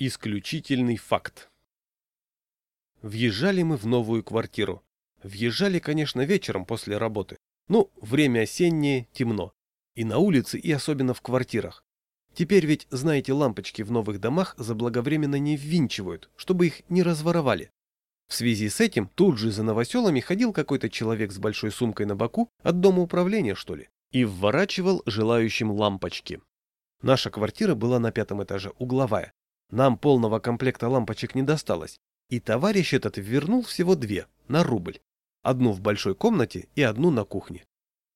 Исключительный факт. Въезжали мы в новую квартиру. Въезжали, конечно, вечером после работы. Ну, время осеннее, темно. И на улице, и особенно в квартирах. Теперь ведь, знаете, лампочки в новых домах заблаговременно не ввинчивают, чтобы их не разворовали. В связи с этим тут же за новоселами ходил какой-то человек с большой сумкой на боку, от дома управления, что ли, и вворачивал желающим лампочки. Наша квартира была на пятом этаже, угловая. Нам полного комплекта лампочек не досталось, и товарищ этот вернул всего две, на рубль. Одну в большой комнате и одну на кухне.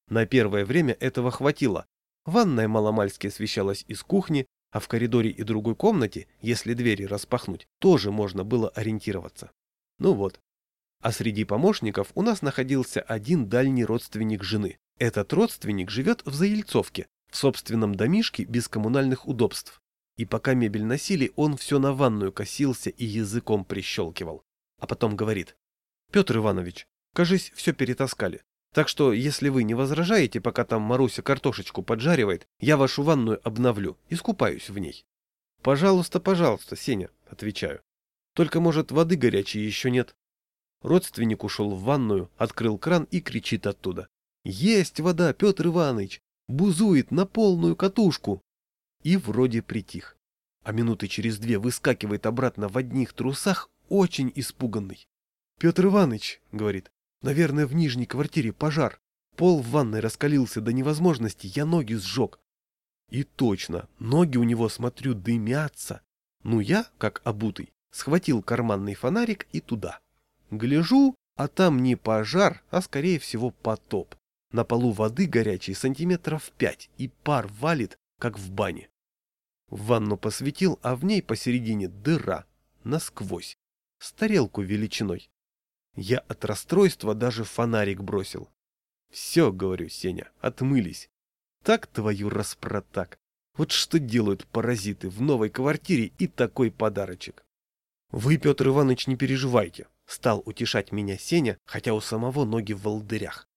На первое время этого хватило. Ванная маломальски освещалась из кухни, а в коридоре и другой комнате, если двери распахнуть, тоже можно было ориентироваться. Ну вот. А среди помощников у нас находился один дальний родственник жены. Этот родственник живет в Заильцовке, в собственном домишке без коммунальных удобств. И пока мебель носили, он все на ванную косился и языком прищелкивал. А потом говорит. Петр Иванович, кажись, все перетаскали. Так что, если вы не возражаете, пока там Маруся картошечку поджаривает, я вашу ванную обновлю, и скупаюсь в ней. Пожалуйста, пожалуйста, Сеня, отвечаю. Только, может, воды горячей еще нет. Родственник ушел в ванную, открыл кран и кричит оттуда. Есть вода, Петр Иванович! Бузует на полную катушку! И вроде притих. А минуты через две выскакивает обратно в одних трусах, очень испуганный. — Петр Иванович, — говорит, — наверное, в нижней квартире пожар. Пол в ванной раскалился до невозможности, я ноги сжег. И точно, ноги у него, смотрю, дымятся. Ну я, как обутый, схватил карманный фонарик и туда. Гляжу, а там не пожар, а скорее всего потоп. На полу воды горячей сантиметров пять, и пар валит, как в бане. В ванну посветил, а в ней посередине дыра, насквозь, с тарелку величиной. Я от расстройства даже фонарик бросил. Все, говорю, Сеня, отмылись. Так твою распротак. Вот что делают паразиты в новой квартире и такой подарочек. Вы, Петр Иванович, не переживайте, стал утешать меня Сеня, хотя у самого ноги в волдырях.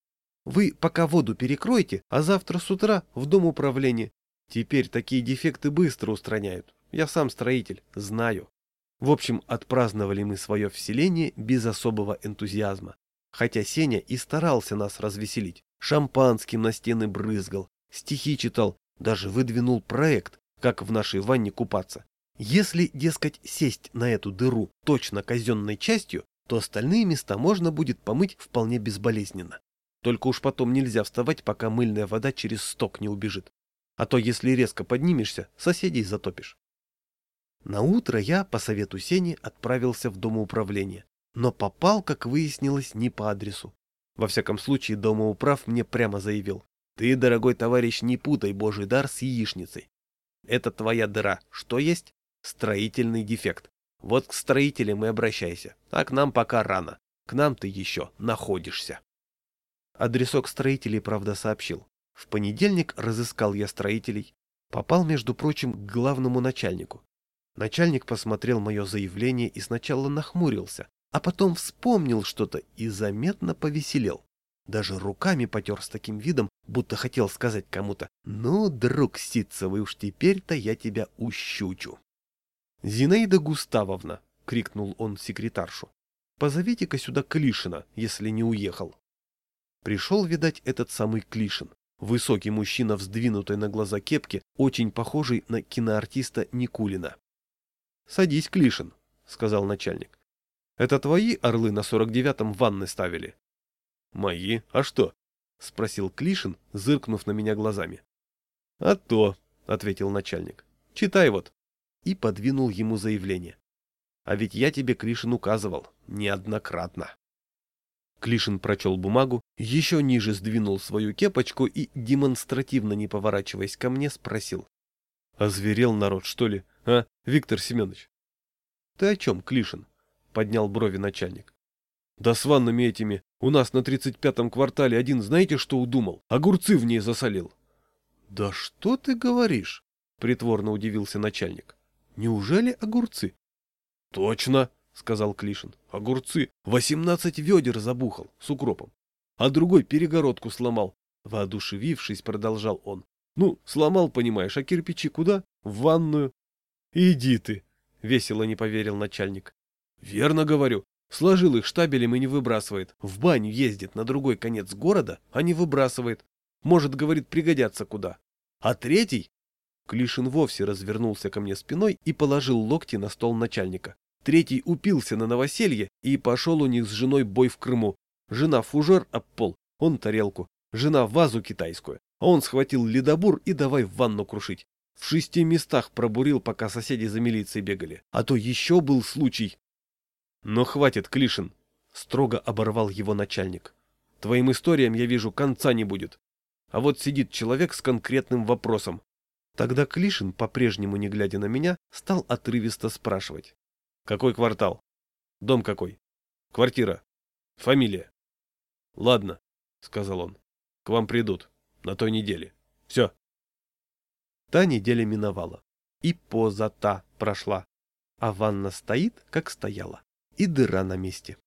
Вы пока воду перекройте, а завтра с утра в дом управления Теперь такие дефекты быстро устраняют. Я сам строитель, знаю. В общем, отпраздновали мы свое вселение без особого энтузиазма. Хотя Сеня и старался нас развеселить. Шампанским на стены брызгал, стихи читал, даже выдвинул проект, как в нашей ванне купаться. Если, дескать, сесть на эту дыру точно казенной частью, то остальные места можно будет помыть вполне безболезненно. Только уж потом нельзя вставать, пока мыльная вода через сток не убежит. А то, если резко поднимешься, соседей затопишь. На утро я, по совету Сени, отправился в домоуправление, но попал, как выяснилось, не по адресу. Во всяком случае, домоуправ мне прямо заявил. Ты, дорогой товарищ, не путай божий дар с яичницей. Это твоя дыра. Что есть? Строительный дефект. Вот к строителям и обращайся. А к нам пока рано. К нам ты еще находишься. Адресок строителей, правда, сообщил. В понедельник разыскал я строителей, попал, между прочим, к главному начальнику. Начальник посмотрел мое заявление и сначала нахмурился, а потом вспомнил что-то и заметно повеселел. Даже руками потер с таким видом, будто хотел сказать кому-то «Ну, друг Ситцевый, уж теперь-то я тебя ущучу». «Зинаида Густавовна!» — крикнул он секретаршу. «Позовите-ка сюда Клишина, если не уехал». Пришел, видать, этот самый Клишин. Высокий мужчина в сдвинутой на глаза кепке, очень похожий на киноартиста Никулина. «Садись, Клишин», — сказал начальник. «Это твои орлы на сорок девятом ванны ставили?» «Мои? А что?» — спросил Клишин, зыркнув на меня глазами. «А то», — ответил начальник. «Читай вот». И подвинул ему заявление. «А ведь я тебе, Клишин, указывал. Неоднократно». Клишин прочел бумагу, еще ниже сдвинул свою кепочку и, демонстративно не поворачиваясь ко мне, спросил. — Озверел народ, что ли, а, Виктор Семенович? — Ты о чем, Клишин? — поднял брови начальник. — Да с ваннами этими. У нас на тридцать пятом квартале один знаете, что удумал? Огурцы в ней засолил. — Да что ты говоришь? — притворно удивился начальник. — Неужели огурцы? — Точно, — сказал Клишин. — Огурцы. Восемнадцать ведер забухал с укропом. А другой перегородку сломал. Воодушевившись, продолжал он. — Ну, сломал, понимаешь, а кирпичи куда? В ванную. — Иди ты, — весело не поверил начальник. Верно говорю. Сложил их штабелем и не выбрасывает. В баню ездит на другой конец города, а не выбрасывает. Может, говорит, пригодятся куда. А третий? Клишин вовсе развернулся ко мне спиной и положил локти на стол начальника. Третий упился на новоселье и пошел у них с женой бой в Крыму. Жена фужер об пол, он тарелку. Жена вазу китайскую. А он схватил ледобур и давай в ванну крушить. В шести местах пробурил, пока соседи за милицией бегали. А то еще был случай. Но хватит, Клишин, строго оборвал его начальник. Твоим историям, я вижу, конца не будет. А вот сидит человек с конкретным вопросом. Тогда Клишин, по-прежнему не глядя на меня, стал отрывисто спрашивать. Какой квартал? Дом какой? Квартира? Фамилия? Ладно, сказал он. К вам придут. На той неделе. Все. Та неделя миновала. И поза та прошла. А ванна стоит, как стояла. И дыра на месте.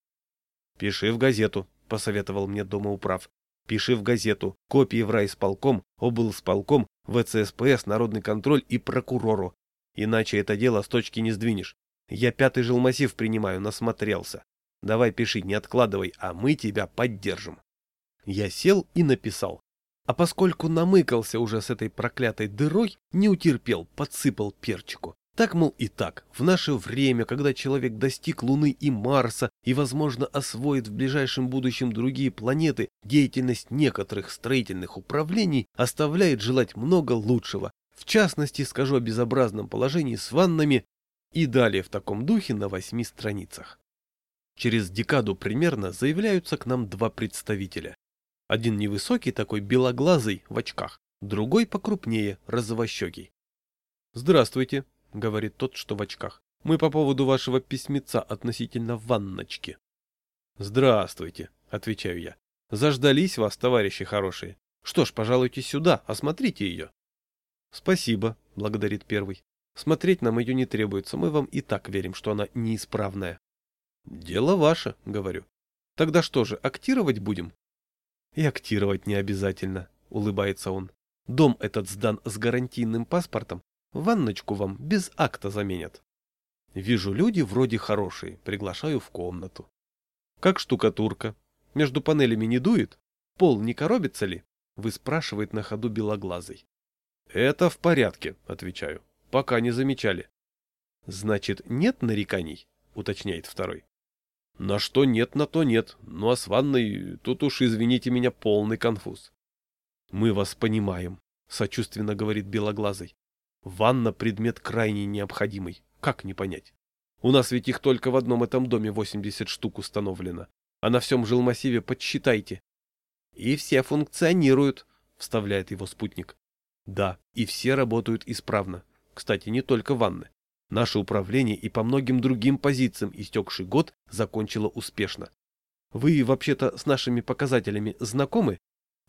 «Пиши в газету», — посоветовал мне дома управ. «Пиши в газету. Копии в райисполком, облсполком, ВЦСПС, народный контроль и прокурору. Иначе это дело с точки не сдвинешь. Я пятый жилмассив принимаю, насмотрелся. Давай пиши, не откладывай, а мы тебя поддержим». Я сел и написал. А поскольку намыкался уже с этой проклятой дырой, не утерпел, подсыпал перчику. Так, мол, и так, в наше время, когда человек достиг Луны и Марса и, возможно, освоит в ближайшем будущем другие планеты, деятельность некоторых строительных управлений оставляет желать много лучшего. В частности, скажу о безобразном положении с ваннами и далее в таком духе на восьми страницах. Через декаду примерно заявляются к нам два представителя. Один невысокий такой белоглазый в очках, другой покрупнее, розовощекий. «Здравствуйте», — говорит тот, что в очках. «Мы по поводу вашего письмеца относительно ванночки». «Здравствуйте», — отвечаю я. «Заждались вас, товарищи хорошие. Что ж, пожалуйте сюда, осмотрите ее». «Спасибо», — благодарит первый. «Смотреть нам ее не требуется, мы вам и так верим, что она неисправная». «Дело ваше», — говорю. «Тогда что же, актировать будем?» И актировать не обязательно, улыбается он. Дом этот сдан с гарантийным паспортом, ванночку вам без акта заменят. Вижу, люди вроде хорошие, приглашаю в комнату. Как штукатурка? Между панелями не дует? Пол не коробится ли? Вы спрашивает на ходу белоглазый. Это в порядке, отвечаю. Пока не замечали. Значит, нет нареканий? Уточняет второй. На что нет, на то нет. Ну а с ванной тут уж, извините меня, полный конфуз. Мы вас понимаем, сочувственно говорит Белоглазый. Ванна — предмет крайне необходимый. Как не понять? У нас ведь их только в одном этом доме 80 штук установлено. А на всем жилмассиве подсчитайте. И все функционируют, вставляет его спутник. Да, и все работают исправно. Кстати, не только ванны. Наше управление и по многим другим позициям истекший год закончило успешно. Вы вообще-то с нашими показателями знакомы?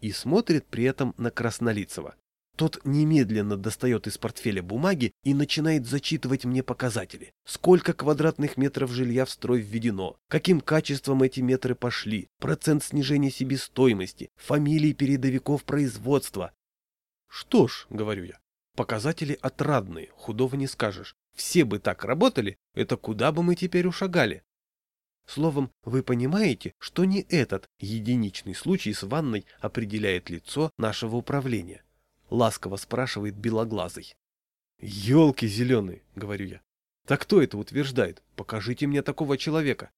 И смотрит при этом на Краснолицего. Тот немедленно достает из портфеля бумаги и начинает зачитывать мне показатели. Сколько квадратных метров жилья в строй введено, каким качеством эти метры пошли, процент снижения себестоимости, фамилии передовиков производства. Что ж, говорю я, показатели отрадные, худого не скажешь. Все бы так работали, это куда бы мы теперь ушагали? Словом, вы понимаете, что не этот единичный случай с ванной определяет лицо нашего управления? Ласково спрашивает Белоглазый. Елки зеленые, говорю я. Так кто это утверждает? Покажите мне такого человека.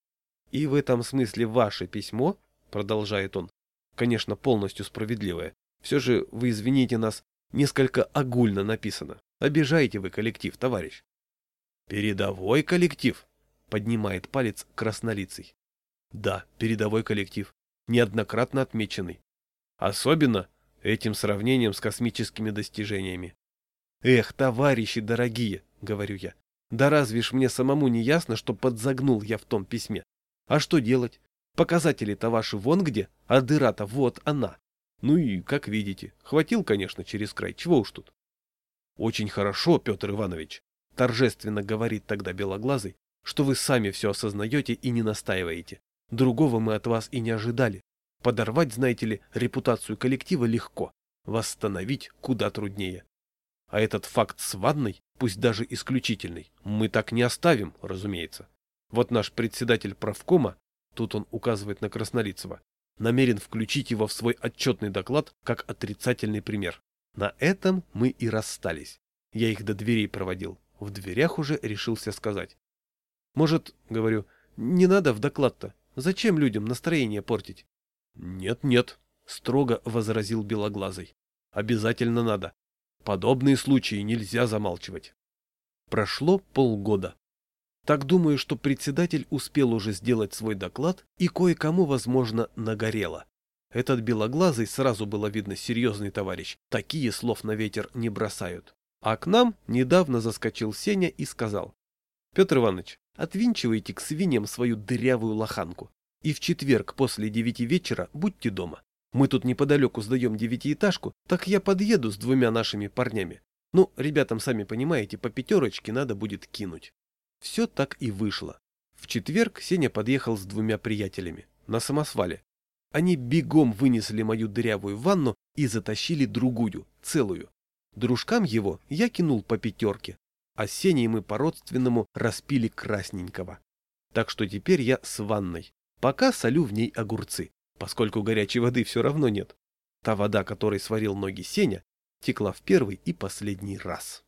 И в этом смысле ваше письмо, продолжает он, конечно, полностью справедливое. Все же, вы извините нас, несколько огульно написано. Обижаете вы коллектив, товарищ. Передовой коллектив, поднимает палец краснолицый. Да, передовой коллектив, неоднократно отмеченный. Особенно этим сравнением с космическими достижениями. Эх, товарищи дорогие, говорю я, да разве ж мне самому не ясно, что подзагнул я в том письме? А что делать? Показатели-то ваши вон где, а дыра-то вот она. Ну и, как видите, хватил, конечно, через край, чего уж тут. Очень хорошо, Петр Иванович, Торжественно говорит тогда Белоглазый, что вы сами все осознаете и не настаиваете. Другого мы от вас и не ожидали. Подорвать, знаете ли, репутацию коллектива легко. Восстановить куда труднее. А этот факт с ванной, пусть даже исключительный, мы так не оставим, разумеется. Вот наш председатель правкома, тут он указывает на Краснолицева, намерен включить его в свой отчетный доклад как отрицательный пример. На этом мы и расстались. Я их до дверей проводил. В дверях уже решился сказать. Может, говорю, не надо в доклад-то. Зачем людям настроение портить? Нет-нет, строго возразил Белоглазый. Обязательно надо. Подобные случаи нельзя замалчивать. Прошло полгода. Так думаю, что председатель успел уже сделать свой доклад и кое-кому, возможно, нагорело. Этот белоглазый сразу было видно серьезный товарищ, такие слов на ветер не бросают. А к нам недавно заскочил Сеня и сказал. Петр Иванович, отвинчивайте к свиньям свою дырявую лоханку. И в четверг после девяти вечера будьте дома. Мы тут неподалеку сдаем девятиэтажку, так я подъеду с двумя нашими парнями. Ну, ребятам, сами понимаете, по пятерочке надо будет кинуть. Все так и вышло. В четверг Сеня подъехал с двумя приятелями. На самосвале. Они бегом вынесли мою дырявую ванну и затащили другую, целую. Дружкам его я кинул по пятерке, а Сеней мы по-родственному распили красненького. Так что теперь я с ванной. Пока солю в ней огурцы поскольку горячей воды все равно нет. Та вода, которой сварил ноги Сеня, текла в первый и последний раз.